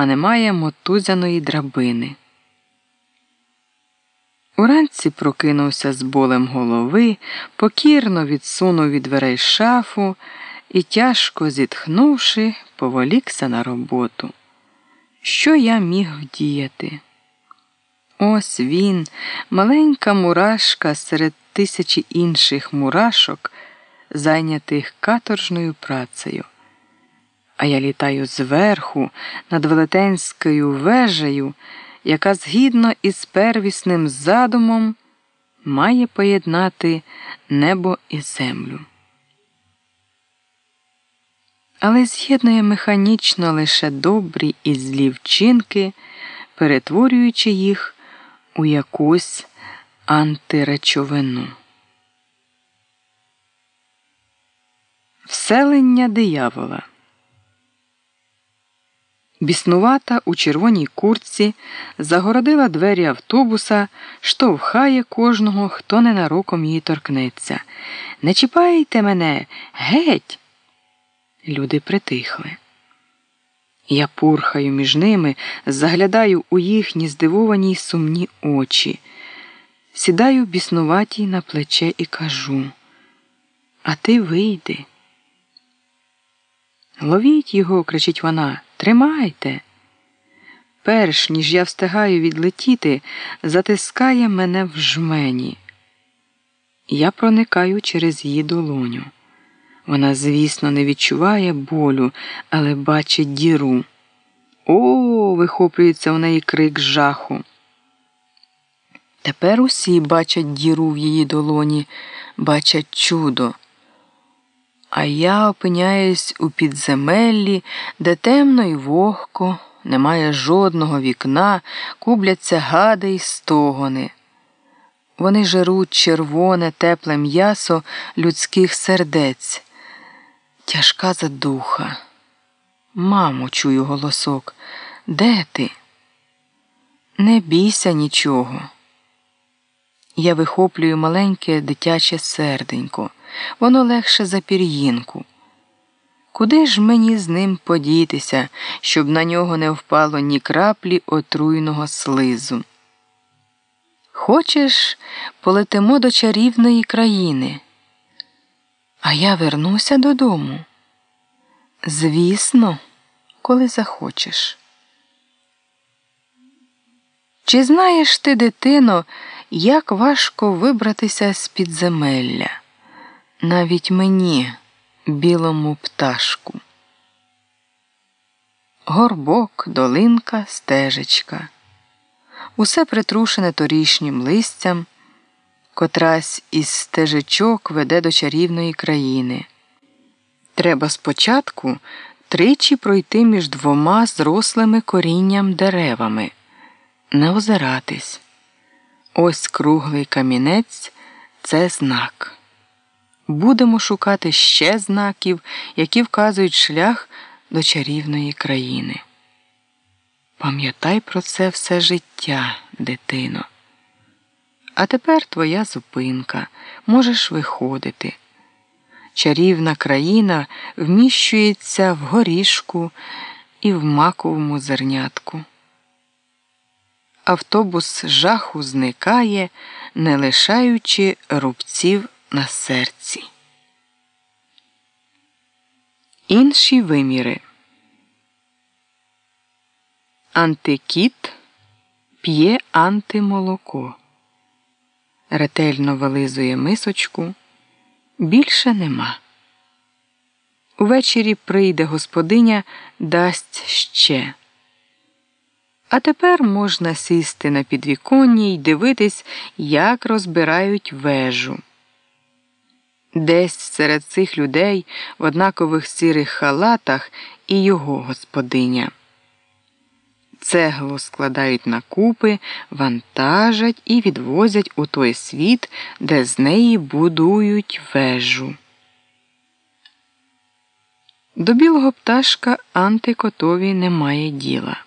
а немає мотузяної драбини. Уранці прокинувся з болем голови, покірно відсунув від дверей шафу і, тяжко зітхнувши, поволікся на роботу. Що я міг вдіяти? Ось він, маленька мурашка серед тисячі інших мурашок, зайнятих каторжною працею. А я літаю зверху над велетенською вежею, яка згідно із первісним задумом має поєднати небо і землю. Але з'єднує механічно лише добрі і злі вчинки, перетворюючи їх у якусь антиречовину. Вселення диявола. Біснувата у червоній куртці загородила двері автобуса, штовхає кожного, хто ненароком її торкнеться. Не чіпайте мене, геть. Люди притихли. Я пурхаю між ними, заглядаю у їхні здивовані й сумні очі, сідаю біснуватій на плече і кажу, а ти вийди. Ловіть його, кричить вона, тримайте. Перш ніж я встигаю відлетіти, затискає мене в жмені. Я проникаю через її долоню. Вона, звісно, не відчуває болю, але бачить діру. О, вихоплюється в неї крик жаху. Тепер усі бачать діру в її долоні, бачать чудо. А я опиняюсь у підземеллі, де темно й вогко, немає жодного вікна, кубляться гади й стогони. Вони жеруть червоне, тепле м'ясо людських сердець. Тяжка задуха. Мамо, чую голосок. Де ти? Не бійся нічого. Я вихоплюю маленьке дитяче серденько. Воно легше за пір'їнку. Куди ж мені з ним подітися, щоб на нього не впало ні краплі отруйного слизу? Хочеш, полетимо до чарівної країни? А я вернуся додому. Звісно, коли захочеш. Чи знаєш ти, дитино, як важко вибратися з підземелля? Навіть мені, білому пташку. Горбок, долинка, стежечка. Усе притрушене торішнім листям, котрась із стежечок веде до чарівної країни. Треба спочатку тричі пройти між двома зрослими корінням деревами, не озиратись. Ось круглий камінець це знак. Будемо шукати ще знаків, які вказують шлях до чарівної країни. Пам'ятай про це все життя, дитино. А тепер твоя зупинка, можеш виходити. Чарівна країна вміщується в горішку і в маковому зернятку. Автобус жаху зникає, не лишаючи рубців на серці. Інші виміри. Антикіт п'є антимолоко. Ретельно вилизує мисочку. Більше нема. Увечері прийде господиня, дасть ще. А тепер можна сісти на підвіконні й дивитись, як розбирають вежу. Десь серед цих людей в однакових сірих халатах і його господиня. Цеглу складають на купи, вантажать і відвозять у той світ, де з неї будують вежу. До білого пташка антикотові немає діла.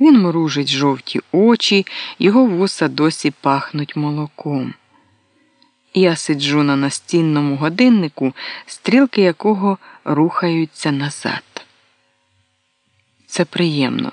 Він мружить жовті очі, його вуса досі пахнуть молоком. Я сиджу на настінному годиннику, стрілки якого рухаються назад. це приємно.